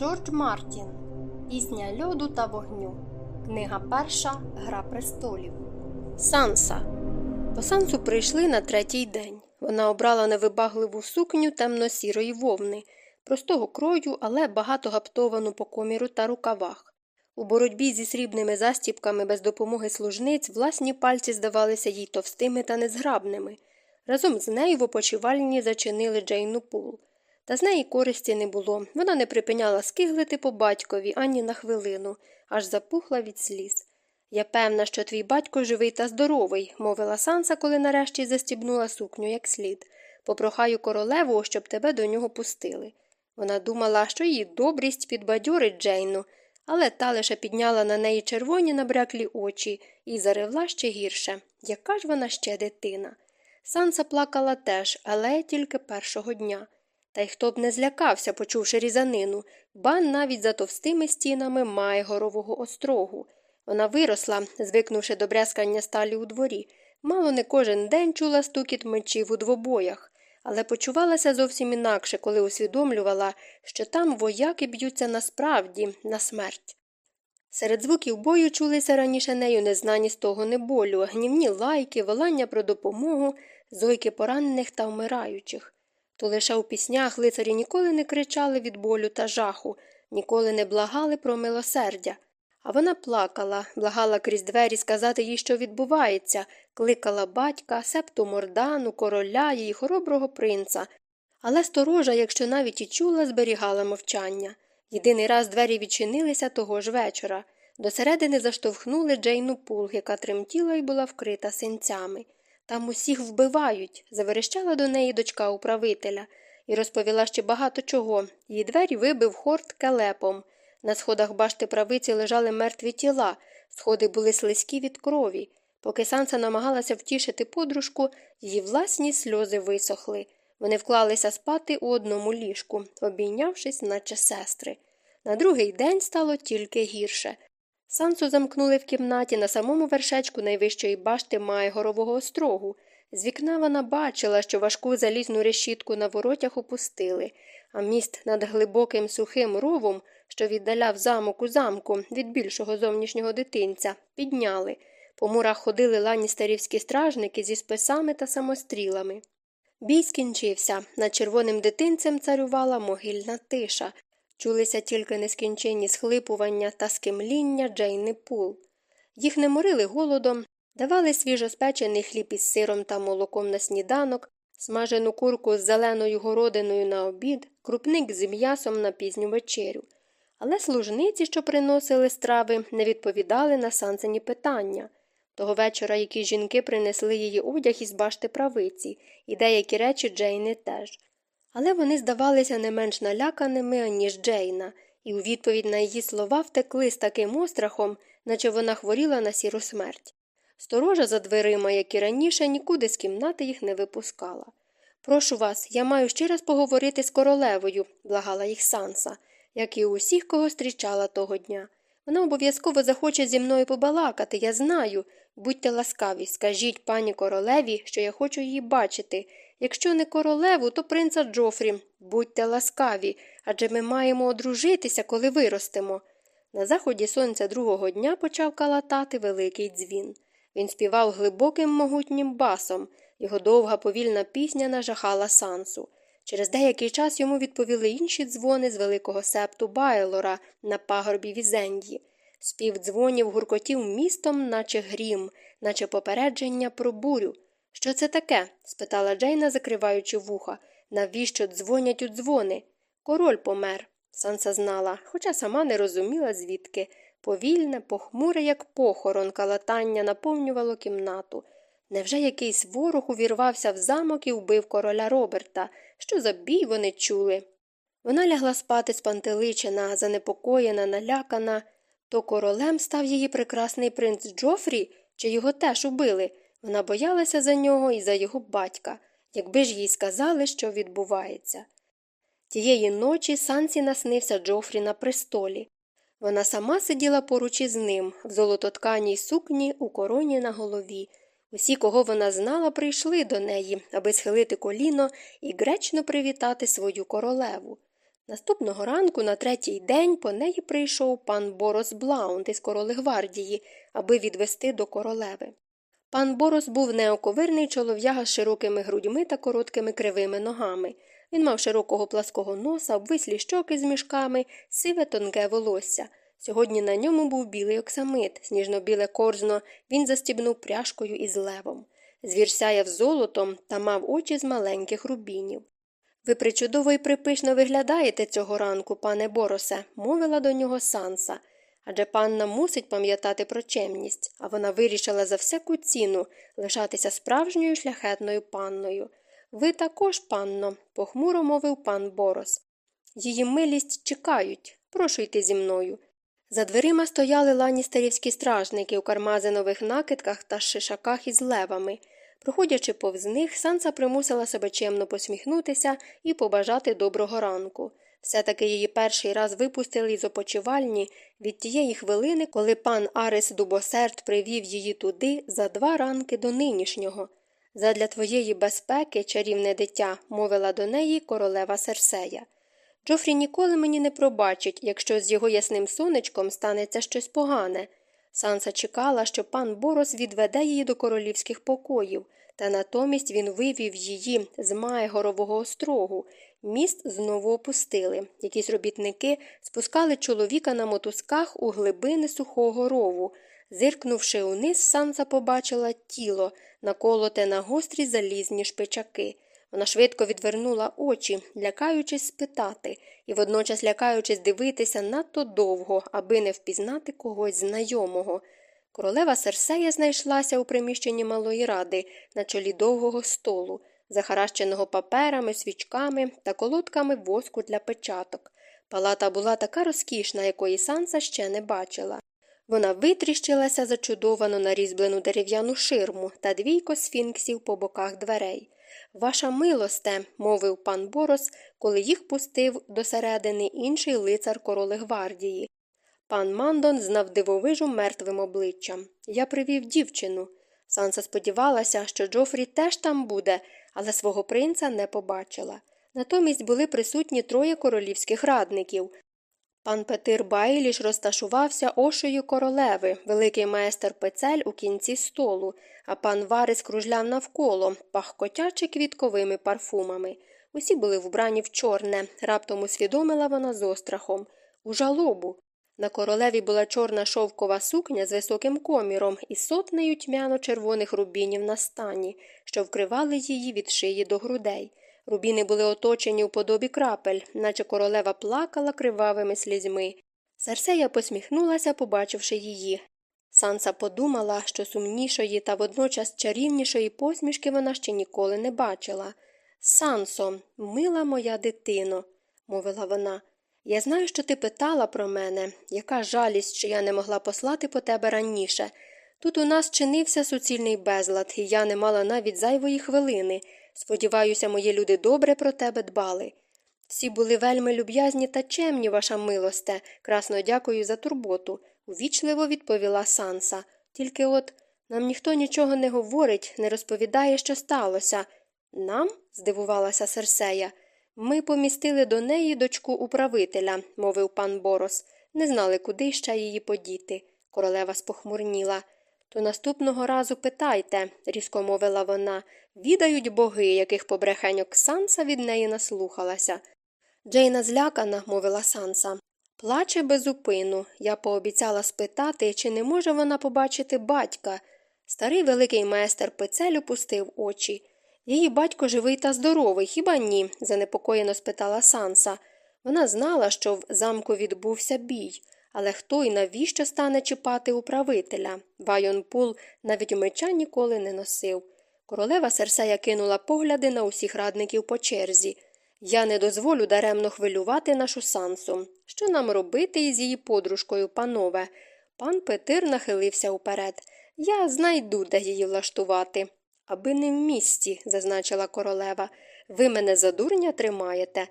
Джордж Мартін Пісня льоду та вогню. Книга перша Гра престолів. Санса. По сансу прийшли на третій день. Вона обрала невибагливу сукню темно-сірої вовни, простого крою, але багато гаптовану по коміру та рукавах. У боротьбі зі срібними застіпками без допомоги служниць власні пальці здавалися їй товстими та незграбними. Разом з нею в опочивальні зачинили Джейну Пул. Та з неї користі не було. Вона не припиняла скиглити по батькові ані на хвилину, аж запухла від сліз. Я певна, що твій батько живий та здоровий, мовила Санса, коли нарешті застібнула сукню як слід. Попрохаю королеву, щоб тебе до нього пустили. Вона думала, що її добрість підбадьорить Джейну, але та лише підняла на неї червоні набряклі очі і заревла ще гірше. Яка ж вона ще дитина? Санса плакала теж, але тільки першого дня. Та й хто б не злякався, почувши різанину, бан навіть за товстими стінами має горового острогу. Вона виросла, звикнувши до брязкання сталі у дворі. Мало не кожен день чула стукіт мечів у двобоях, але почувалася зовсім інакше, коли усвідомлювала, що там вояки б'ються насправді, на смерть. Серед звуків бою чулися раніше нею незнані з того неболю, гнівні лайки, волання про допомогу, зойки поранених та вмираючих. То лише у піснях лицарі ніколи не кричали від болю та жаху, ніколи не благали про милосердя. А вона плакала, благала крізь двері сказати їй, що відбувається, кликала батька, септу мордану, короля, її хороброго принца. Але сторожа, якщо навіть і чула, зберігала мовчання. Єдиний раз двері відчинилися того ж вечора. Досередини заштовхнули Джейну Пулг, яка тремтіла і була вкрита синцями. Там усіх вбивають, заверещала до неї дочка управителя і розповіла ще багато чого. Її двері вибив хорт келепом. На сходах башти правиці лежали мертві тіла, сходи були слизькі від крові. Поки Санса намагалася втішити подружку, її власні сльози висохли. Вони вклалися спати у одному ліжку, обійнявшись, наче сестри. На другий день стало тільки гірше. Сансу замкнули в кімнаті на самому вершечку найвищої башти має горового острогу. З вікна вона бачила, що важку залізну решітку на воротях опустили, а міст над глибоким сухим ровом, що віддаляв замок у замку від більшого зовнішнього дитинця, підняли. По мурах ходили ланістерівські стражники зі списами та самострілами. Бій скінчився. Над червоним дитинцем царювала могильна тиша, Чулися тільки нескінченні схлипування та скимління Джейни Пул. Їх не морили голодом, давали свіжоспечений хліб із сиром та молоком на сніданок, смажену курку з зеленою городиною на обід, крупник з м'ясом на пізню вечерю. Але служниці, що приносили страви, не відповідали на сансені питання. Того вечора які жінки принесли її одяг із башти правиці, і деякі речі Джейни теж. Але вони здавалися не менш наляканими, аніж Джейна, і у відповідь на її слова втекли з таким острахом, наче вона хворіла на сіру смерть. Сторожа за дверима, як і раніше, нікуди з кімнати їх не випускала. Прошу вас, я маю ще раз поговорити з королевою, благала їх Санса, як і усіх, кого зустрічала того дня. Вона обов'язково захоче зі мною побалакати, я знаю. Будьте ласкаві, скажіть пані королеві, що я хочу її бачити. Якщо не королеву, то принца Джофрі. Будьте ласкаві, адже ми маємо одружитися, коли виростемо. На заході сонця другого дня почав калатати великий дзвін. Він співав глибоким могутнім басом, його довга повільна пісня нажахала сансу. Через деякий час йому відповіли інші дзвони з великого септу Байлора на пагорбі Візендії. Спів дзвонів гуркотів містом, наче грім, наче попередження про бурю. Що це таке? спитала Джейна, закриваючи вуха. Навіщо дзвонять у дзвони? Король помер. Санса знала, хоча сама не розуміла, звідки. Повільне, похмуре, як похорон, калатання наповнювало кімнату. Невже якийсь ворог увірвався в замок і вбив короля Роберта? Що за бій вони чули? Вона лягла спати спантеличена, занепокоєна, налякана. То королем став її прекрасний принц Джофрі, чи його теж убили? Вона боялася за нього і за його батька, якби ж їй сказали, що відбувається. Тієї ночі Сансі наснився Джофрі на престолі. Вона сама сиділа поруч із ним, в золототканій сукні у короні на голові. Усі, кого вона знала, прийшли до неї, аби схилити коліно і гречно привітати свою королеву. Наступного ранку на третій день по неї прийшов пан Борос Блаунд із короли гвардії, аби відвести до королеви. Пан Борос був неоковирний чолов'яга з широкими грудьми та короткими кривими ногами. Він мав широкого плаского носа, обвислі щоки з мішками, сиве тонке волосся. Сьогодні на ньому був білий оксамит, сніжно-біле корзно, він застібнув пряжкою із левом. Звір сяяв золотом та мав очі з маленьких рубінів. Ви причудово і припишно виглядаєте цього ранку, пане Боросе, мовила до нього Санса. Адже панна мусить пам'ятати про чемність, а вона вирішила за всяку ціну лишатися справжньою шляхетною панною. Ви також, панно, похмуро мовив пан Борос. Її милість чекають. Прошу йти зі мною. За дверима стояли ланістерівські стражники у кармазинових накидках та шишаках із левами. Проходячи повз них, Санса примусила себе чемно посміхнутися і побажати доброго ранку. Все таки її перший раз випустили з опочивальні від тієї хвилини, коли пан Арес Дубосерд привів її туди за два ранки до нинішнього. Задля твоєї безпеки, чарівне дитя, мовила до неї королева Серсея. Джофрі ніколи мені не пробачить, якщо з його ясним сонечком станеться щось погане. Санса чекала, що пан Борос відведе її до королівських покоїв, та натомість він вивів її з Майгорового острогу. Міст знову опустили. Якісь робітники спускали чоловіка на мотузках у глибини сухого рову. Зиркнувши униз, Санса побачила тіло, наколоте на гострі залізні шпичаки. Вона швидко відвернула очі, лякаючись спитати, і водночас лякаючись дивитися надто довго, аби не впізнати когось знайомого. Королева Серсея знайшлася у приміщенні малої ради на чолі довгого столу, захаращеного паперами, свічками та колодками воску для печаток. Палата була така розкішна, якої Санса ще не бачила. Вона витріщилася зачудовано на різьблену дерев'яну ширму та двійко сфінксів по боках дверей. Ваша милосте, мовив пан Борос, коли їх пустив до середини інший лицар короли гвардії. Пан Мандон знав дивовижу мертвим обличчям. Я привів дівчину. Санса сподівалася, що Джофрі теж там буде, але свого принца не побачила. Натомість були присутні троє королівських радників. Пан Петир Байліш розташувався ошею королеви, великий майстер пецель у кінці столу, а пан Варис кружляв навколо, пахкотячи квітковими парфумами. Усі були вбрані в чорне, раптом усвідомила вона з острахом. У жалобу. На королеві була чорна шовкова сукня з високим коміром і сотнею тьмяно червоних рубінів на стані, що вкривали її від шиї до грудей. Рубіни були оточені у подобі крапель, наче королева плакала кривавими слізьми. Серсея посміхнулася, побачивши її. Санса подумала, що сумнішої та водночас чарівнішої посмішки вона ще ніколи не бачила. Сансо, мила моя дитино, мовила вона. Я знаю, що ти питала про мене, яка жалість, що я не могла послати по тебе раніше. Тут у нас чинився суцільний безлад, і я не мала навіть зайвої хвилини. Сподіваюся, мої люди добре про тебе дбали. Всі були вельми люб'язні та чемні, ваша милосте, красно дякую за турботу, увічливо відповіла Санса. Тільки от нам ніхто нічого не говорить, не розповідає, що сталося. Нам? здивувалася Серсея. Ми помістили до неї дочку управителя, мовив пан Борос, не знали, куди ще її подіти. Королева спохмурніла. То наступного разу питайте, різко мовила вона, відають боги, яких побрехеньок Санса від неї наслухалася. Джейна злякана, мовила Санса. Плаче без упину. Я пообіцяла спитати, чи не може вона побачити батька. Старий великий майстер пецель опустив очі. Її батько живий та здоровий, хіба ні? занепокоєно спитала Санса. Вона знала, що в замку відбувся бій. Але хто і навіщо стане чіпати управителя? Вайон Пул навіть меча ніколи не носив. Королева Серсея кинула погляди на усіх радників по черзі. Я не дозволю даремно хвилювати нашу сансу. Що нам робити із її подружкою, панове? Пан Петир нахилився уперед. Я знайду, де її влаштувати. Аби не в місті, зазначила королева. Ви мене за дурня тримаєте.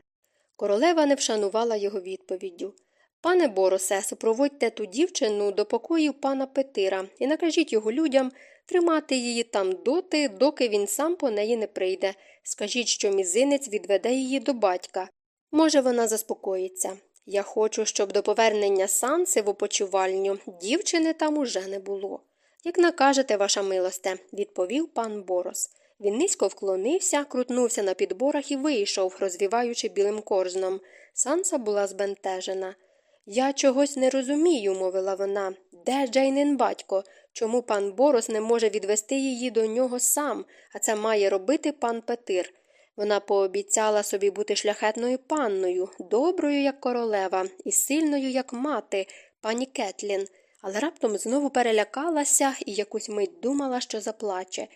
Королева не вшанувала його відповіддю. Пане Боросе, супроводьте ту дівчину до покоїв пана Петира і накажіть його людям тримати її там доти, доки він сам по неї не прийде. Скажіть, що мізинець відведе її до батька. Може, вона заспокоїться. Я хочу, щоб до повернення санси в опочувальню дівчини там уже не було. Як накажете, ваша милосте, відповів пан Борос. Він низько вклонився, крутнувся на підборах і вийшов, розвіваючи білим корзном. Санса була збентежена. Я чогось не розумію, мовила вона. Де Джейнин батько? Чому пан Борос не може відвести її до нього сам, а це має робити пан Петир? Вона пообіцяла собі бути шляхетною панною, доброю, як королева, і сильною, як мати, пані Кетлін, але раптом знову перелякалася і якусь мить думала, що заплаче.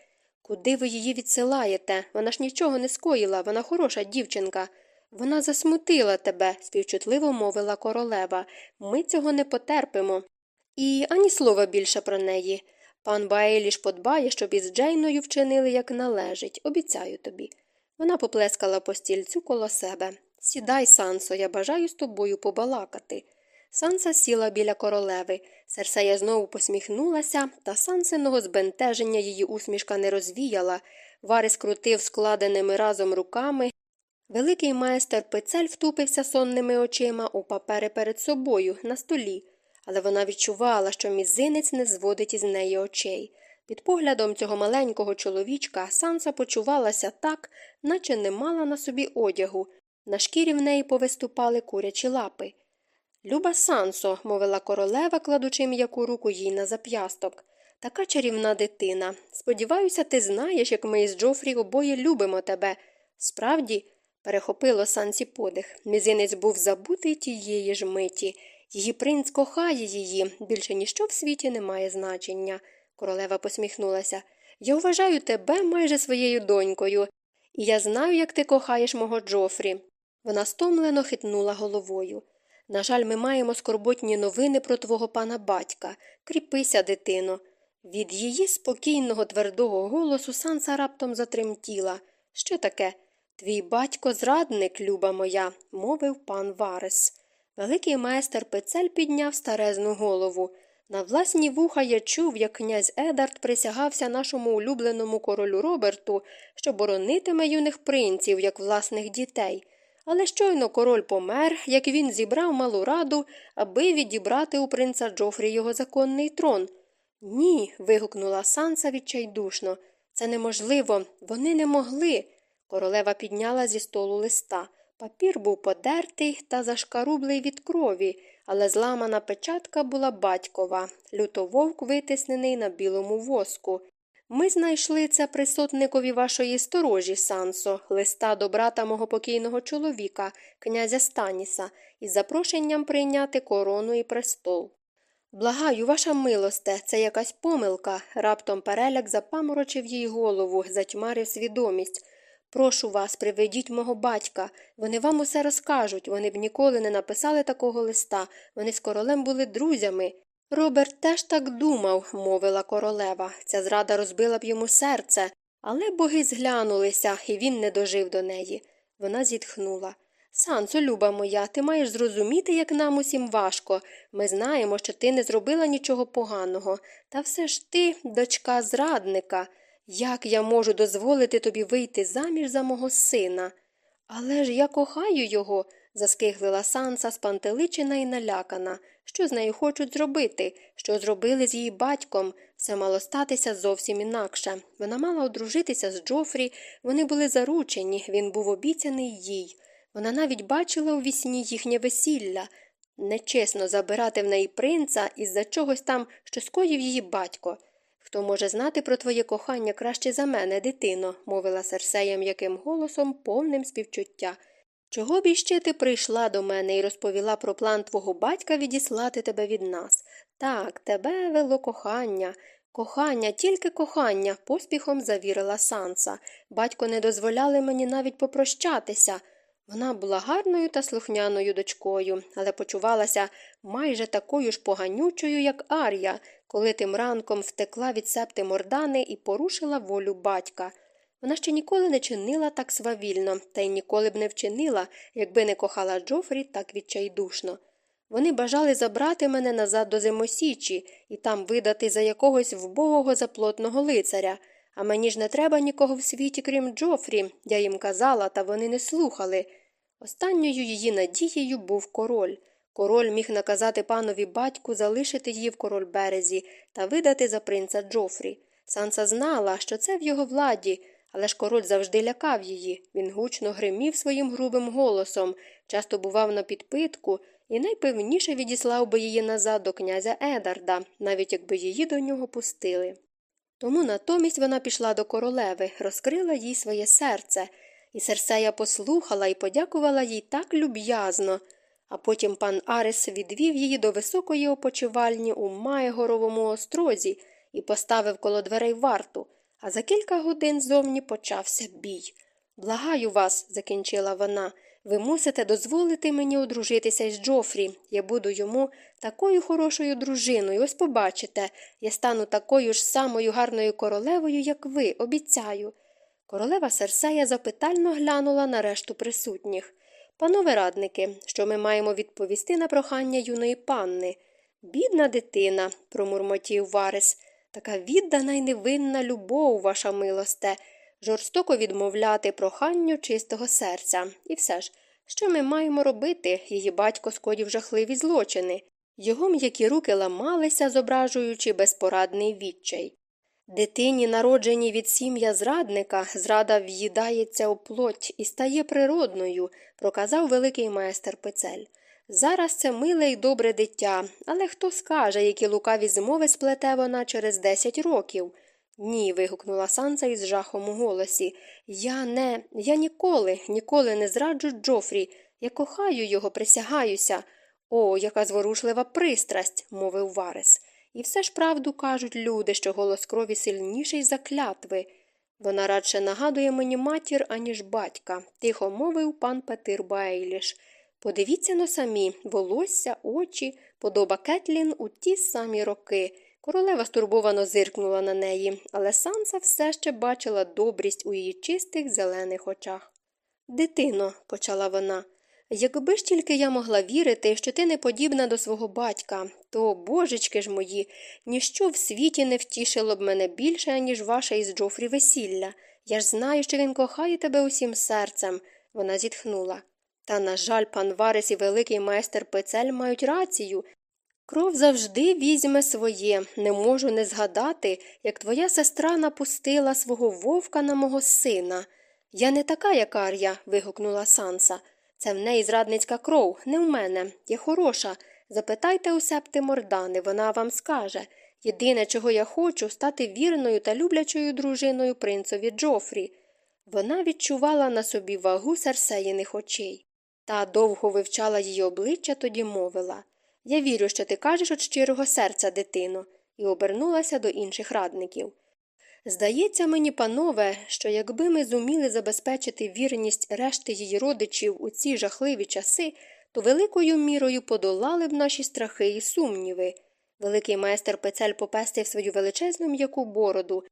Куди ви її відсилаєте? Вона ж нічого не скоїла, вона хороша дівчинка. Вона засмутила тебе, співчутливо мовила королева. Ми цього не потерпимо. І ані слова більше про неї. Пан Баеліш подбає, щоб із Джейною вчинили, як належить, обіцяю тобі. Вона поплескала по стільцю коло себе. Сідай, Сансо, я бажаю з тобою побалакати. Санса сіла біля королеви. Серсея знову посміхнулася, та сансиного збентеження її усмішка не розвіяла. Варис крутив складеними разом руками. Великий майстер пицель втупився сонними очима у папери перед собою на столі, але вона відчувала, що мізинець не зводить із неї очей. Під поглядом цього маленького чоловічка Санса почувалася так, наче не мала на собі одягу. На шкірі в неї повиступали курячі лапи. Люба Сансо, мовила королева, кладучи м'яку руку їй на зап'ясток. Така чарівна дитина. Сподіваюся, ти знаєш, як ми із Джофрі обоє любимо тебе. Справді, перехопило Сансі подих. Мізинець був забутий тієї ж миті. Її принц кохає її, більше ніщо в світі не має значення. Королева посміхнулася. Я вважаю тебе майже своєю донькою, і я знаю, як ти кохаєш мого Джофрі. Вона стомлено хитнула головою. На жаль, ми маємо скорботні новини про твого пана батька. Кріпися, дитино. Від її спокійного, твердого голосу Санса раптом затремтіла. Що таке? Твій батько зрадник, люба моя, мовив пан Варес. Великий майстер пецель підняв старезну голову. На власні вуха я чув, як князь Едард присягався нашому улюбленому королю Роберту, що боронитиме юних принців, як власних дітей. Але щойно король помер, як він зібрав малу раду, аби відібрати у принца Джофрі його законний трон. Ні. вигукнула Санса відчайдушно. Це неможливо, вони не могли. Королева підняла зі столу листа. Папір був подертий та зашкарублий від крові, але зламана печатка була батькова, лютововк витиснений на білому воску. Ми знайшли це присотникові вашої сторожі, Сансо, листа до брата мого покійного чоловіка, князя Станіса, із запрошенням прийняти корону і престол. Благаю, ваша милосте, це якась помилка. Раптом переляк запаморочив їй голову, затьмарив свідомість. Прошу вас, приведіть мого батька. Вони вам усе розкажуть. Вони б ніколи не написали такого листа. Вони з королем були друзями. Роберт теж так думав, мовила королева. Ця зрада розбила б йому серце, але боги зглянулися, і він не дожив до неї. Вона зітхнула. Сансо, люба моя, ти маєш зрозуміти, як нам усім важко. Ми знаємо, що ти не зробила нічого поганого. Та все ж ти, дочка зрадника. Як я можу дозволити тобі вийти заміж за мого сина? Але ж я кохаю його, заскиглила Санса спантеличена і налякана. Що з нею хочуть зробити? Що зробили з її батьком? Все мало статися зовсім інакше. Вона мала одружитися з Джофрі, вони були заручені, він був обіцяний їй. Вона навіть бачила у вісні їхнє весілля. Нечесно забирати в неї принца із за чогось там, що скоїв її батько. Хто може знати про твоє кохання краще за мене, дитино, мовила Серсея м'яким голосом, повним співчуття. Чого б іще ти прийшла до мене і розповіла про план твого батька відіслати тебе від нас? Так, тебе вело кохання. Кохання, тільки кохання, поспіхом завірила Санса. Батько не дозволяли мені навіть попрощатися. Вона була гарною та слухняною дочкою, але почувалася майже такою ж поганючою, як Ар'я, коли тим ранком втекла від септи мордани і порушила волю батька. Вона ще ніколи не чинила так свавільно, та й ніколи б не вчинила, якби не кохала Джофрі так відчайдушно. Вони бажали забрати мене назад до зимосічі і там видати за якогось вбогого заплотного лицаря. А мені ж не треба нікого в світі, крім Джофрі, я їм казала, та вони не слухали. Останньою її надією був король. Король міг наказати панові батьку залишити її в король березі та видати за принца Джофрі. Санса знала, що це в його владі, але ж король завжди лякав її. Він гучно гримів своїм грубим голосом, часто бував на підпитку і найпевніше відіслав би її назад до князя Едарда, навіть якби її до нього пустили. Тому натомість вона пішла до королеви, розкрила їй своє серце, і Серсея послухала і подякувала їй так люб'язно. А потім пан Арес відвів її до високої опочивальні у Маєгоровому острозі і поставив коло дверей варту, а за кілька годин зовні почався бій. Благаю вас, закінчила вона, ви мусите дозволити мені одружитися із Джофрі. Я буду йому такою хорошою дружиною. Ось побачите, я стану такою ж самою гарною королевою, як ви, обіцяю. Королева Серсея запитально глянула на решту присутніх. Панове радники, що ми маємо відповісти на прохання юної панни. Бідна дитина, промурмотів Варес, така віддана й невинна любов, ваша милосте, жорстоко відмовляти проханню чистого серця. І все ж, що ми маємо робити? Її батько скоїв жахливі злочини. Його м'які руки ламалися, зображуючи безпорадний відчай. Дитині, народженій від сім'я зрадника, зрада в'їдається у плоть і стає природною, проказав великий майстер пецель. Зараз це миле й добре дитя, але хто скаже, які лукаві змови сплете вона через десять років? Ні. вигукнула Санса із жахом у голосі. Я не, я ніколи, ніколи не зраджу Джофрі. Я кохаю його, присягаюся. О, яка зворушлива пристрасть, мовив Варес. І все ж правду кажуть люди, що голос крові сильніший за клятви. Вона радше нагадує мені матір, аніж батька, тихо мовив пан Петир Бейліш. Подивіться но самі волосся, очі, подоба Кетлін у ті самі роки. Королева стурбовано зиркнула на неї, але Санса все ще бачила добрість у її чистих зелених очах. Дитино, почала вона, якби ж тільки я могла вірити, що ти не подібна до свого батька, то, божечки ж мої, ніщо в світі не втішило б мене більше, ніж ваше із Джофрі весілля. Я ж знаю, що він кохає тебе усім серцем. Вона зітхнула. Та, на жаль, пан Варес і великий майстер Пецель мають рацію. Кров завжди візьме своє, не можу не згадати, як твоя сестра напустила свого вовка на мого сина. Я не така, як Ар'я, вигукнула Санса. Це в неї зрадницька кров, не в мене. Я хороша. Запитайте у септи Мордани, вона вам скаже. Єдине, чого я хочу, стати вірною та люблячою дружиною принцові Джофрі. Вона відчувала на собі вагу серсеїних очей. Та довго вивчала її обличчя, тоді мовила Я вірю, що ти кажеш від щирого серця, дитино, і обернулася до інших радників. Здається мені, панове, що якби ми зуміли забезпечити вірність решти її родичів у ці жахливі часи, то великою мірою подолали б наші страхи і сумніви. Великий майстер пецель попестив свою величезну м'яку бороду,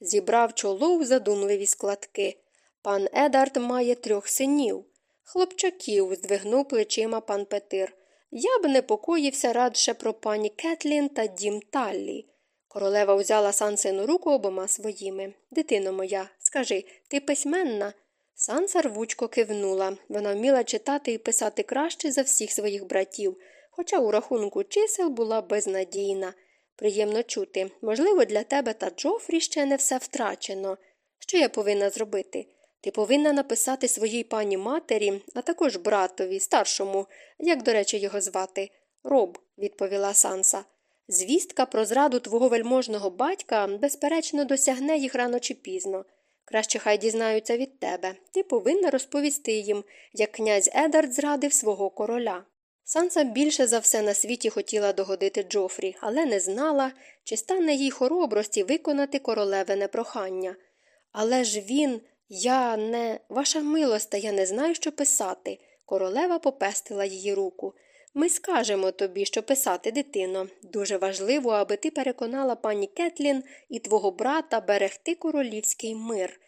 зібрав чоло в задумливі складки. Пан Едард має трьох синів. Хлопчаків, здвигнув плечима пан Петир. Я б непокоївся радше про пані Кетлін та дім Таллі. Королева узяла Сансину руку обома своїми. Дитино моя, скажи, ти письменна? Санса рвучко кивнула. Вона вміла читати і писати краще за всіх своїх братів, хоча у рахунку чисел була безнадійна. Приємно чути. Можливо, для тебе та Джофрі ще не все втрачено. Що я повинна зробити? Ти повинна написати своїй пані матері, а також братові, старшому, як, до речі, його звати. Роб, відповіла Санса. Звістка про зраду твого вельможного батька, безперечно, досягне їх рано чи пізно. Краще хай дізнаються від тебе. Ти повинна розповісти їм, як князь Едард зрадив свого короля. Санса більше за все на світі хотіла догодити Джофрі, але не знала, чи стане їй хоробрості виконати королевине прохання. Але ж він, я не, ваша милоста, я не знаю, що писати. Королева попестила її руку. Ми скажемо тобі, що писати, дитино. Дуже важливо, аби ти переконала пані Кетлін і твого брата берегти королівський мир.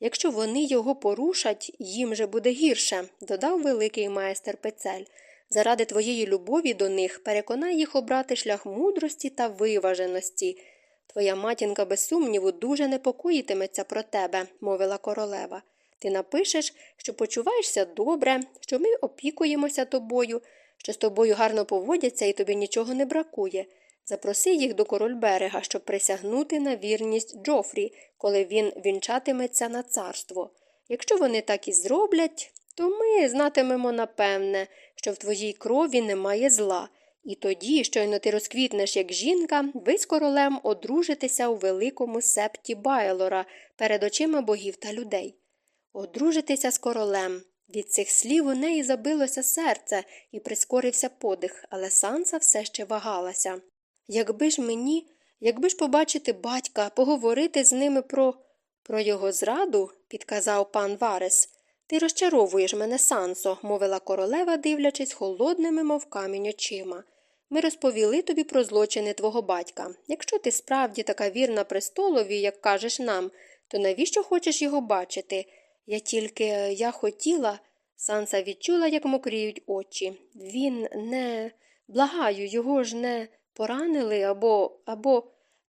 Якщо вони його порушать, їм же буде гірше, додав великий майстер пецель. Заради твоєї любові до них переконай їх обрати шлях мудрості та виваженості. Твоя матінка, без сумніву, дуже непокоїтиметься про тебе, мовила королева. Ти напишеш, що почуваєшся добре, що ми опікуємося тобою, що з тобою гарно поводяться і тобі нічого не бракує. Запроси їх до корольберега, щоб присягнути на вірність Джофрі, коли він вінчатиметься на царство. Якщо вони так і зроблять, то ми знатимемо напевне, що в твоїй крові немає зла, і тоді, щойно ти розквітнеш як жінка, ви з королем одружитеся у великому септі Байлора перед очима богів та людей. Одружитися з королем. Від цих слів у неї забилося серце і прискорився подих, але Санса все ще вагалася. Якби ж мені, якби ж побачити батька, поговорити з ними про. Про його зраду, підказав пан Варес. Ти розчаровуєш мене, Сансо, мовила королева, дивлячись холодними, мов камінь очима. Ми розповіли тобі про злочини твого батька. Якщо ти справді така вірна престолові, як кажеш нам, то навіщо хочеш його бачити? Я тільки я хотіла. Санса відчула, як мокріють очі. Він не. Благаю, його ж не поранили або. або.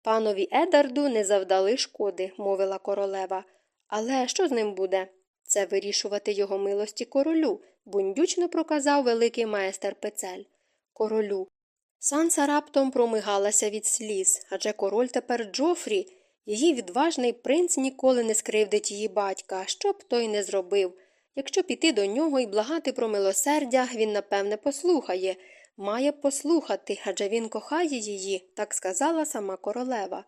Панові Едарду не завдали шкоди, мовила королева. Але що з ним буде? Це вирішувати його милості королю, бундючно проказав великий майстер пецель. Королю. Санса раптом промигалася від сліз, адже король тепер Джофрі. Її відважний принц ніколи не скривдить її батька, що б той не зробив. Якщо піти до нього і благати про милосердя, він, напевне, послухає. Має послухати, адже він кохає її, так сказала сама королева.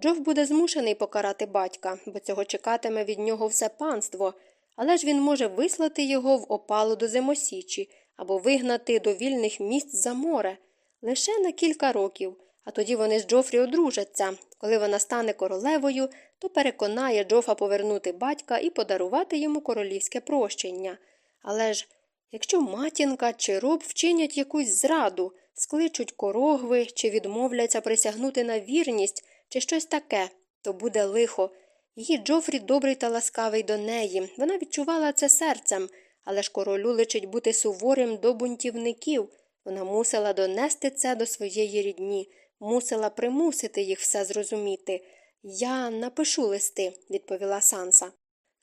Джоф буде змушений покарати батька, бо цього чекатиме від нього все панство, але ж він може вислати його в опалу до зимосічі або вигнати до вільних місць за море лише на кілька років, а тоді вони з Джофрі одружаться. Коли вона стане королевою, то переконає Джофа повернути батька і подарувати йому королівське прощення. Але ж якщо матінка чи роб вчинять якусь зраду, скличуть корогви чи відмовляться присягнути на вірність, чи щось таке, то буде лихо. Її Джофрі добрий та ласкавий до неї. Вона відчувала це серцем, але ж королю личить бути суворим до бунтівників. Вона мусила донести це до своєї рідні, мусила примусити їх все зрозуміти. Я напишу листи, відповіла Санса.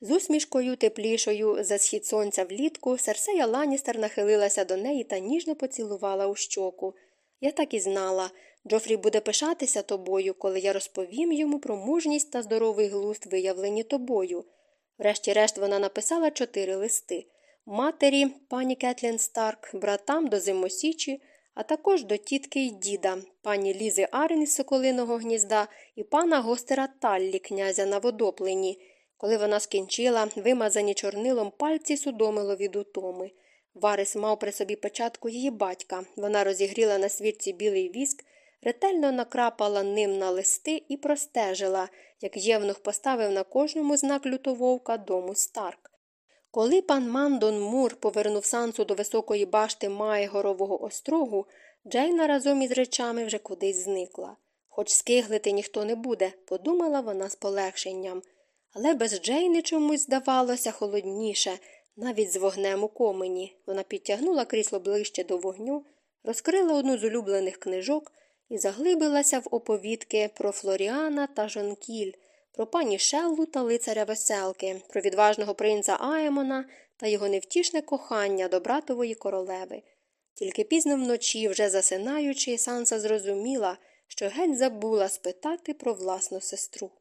З усмішкою теплішою за схід сонця влітку Серсея Ланістер нахилилася до неї та ніжно поцілувала у щоку. Я так і знала. Джофрі буде пишатися тобою, коли я розповім йому про мужність та здоровий глузд, виявлені тобою. Врешті-решт вона написала чотири листи матері, пані Кетлін Старк, братам до Зимосічі, а також до тітки й діда, пані Лізи Арен із Соколиного гнізда і пана гостера Таллі, князя на водоплені. Коли вона скінчила, вимазані чорнилом пальці судомило від утоми. Варис мав при собі печатку її батька. Вона розігріла на свірці білий віск, ретельно накрапала ним на листи і простежила, як євнух поставив на кожному знак лютововка дому Старк. Коли пан Мандон Мур повернув сансу до високої башти Майгорового острогу, Джейна разом із речами вже кудись зникла. Хоч скиглити ніхто не буде, подумала вона з полегшенням. Але без Джейни чомусь здавалося холодніше, навіть з вогнем у комені. Вона підтягнула крісло ближче до вогню, розкрила одну з улюблених книжок і заглибилася в оповідки про Флоріана та Жонкіль, про пані Шеллу та лицаря веселки, про відважного принца Аемона та його невтішне кохання до братової королеви. Тільки пізно вночі, вже засинаючи, Санса зрозуміла, що геть забула спитати про власну сестру.